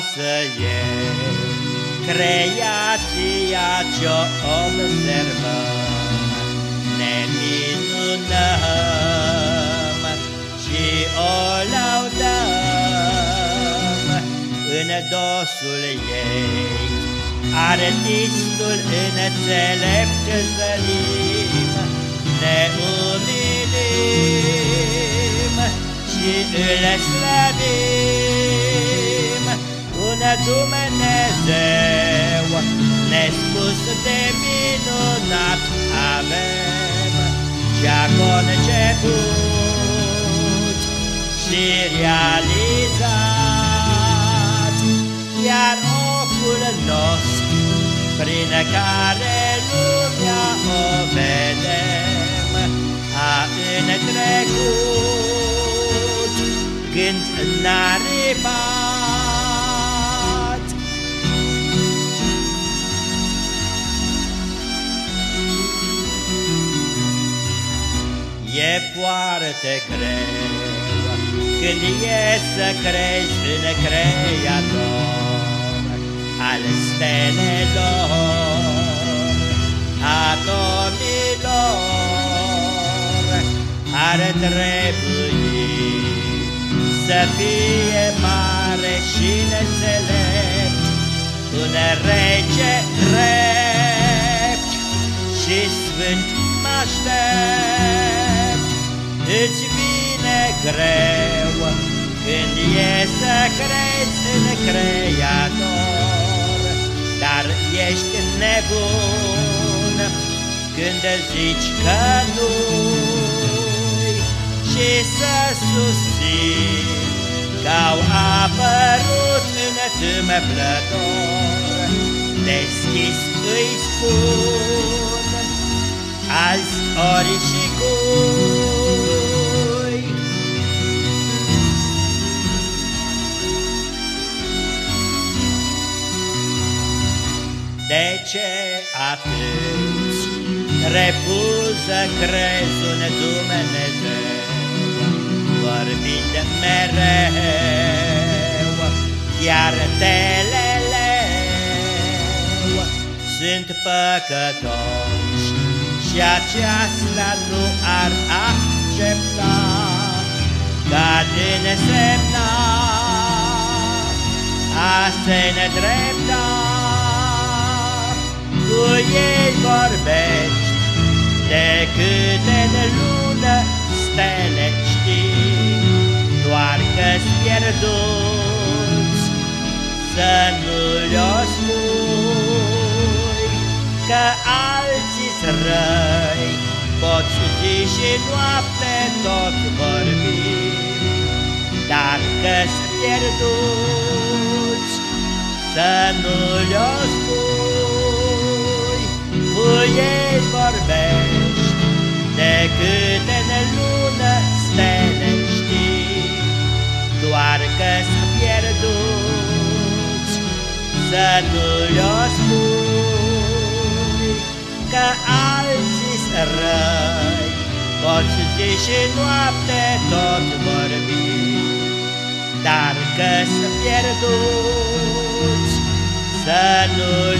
frumoasă e creația ce-o observăm, ne minunăm și o laudăm în dosul ei. Artistul înțelept zărim, ne umilim și îl slăbim un Dumnezeu nespus de minunat avem ce-a conceput și realizat, iar ocul nostru prin care lumea o vedem a întrecut gând n-aripat. E foarte greu când e să crezi în Creator al stelelor, atomilor, ar trebui să fie mare și înțelept, un rege drept și sfânt mă aștept. Îți vine greu când e să crezi în Creator, dar ești nebun când zici că nu și să susții Că au apărut în tâmplător Deschis îi spun Azi ori și cui ce atunci refuză crezi un Dumnezeu vorbind mereu, iar teleleu sunt păcătoși și aceasta nu ar accepta ca din semna a se nedrepta. Cu ei vorbești decât în lună stele pierduți Să nu le-o spui Că alții răi Poți zi și noapte tot vorbi. Dar că-s pierduți Să nu le-o spui Cu ei vorbești Decât în lună stele doar că-s pierduți Să nu le-o spui Că alții-s răi. Poți zi și noapte tot vorbi Dar că-s pierduți Să nu le-o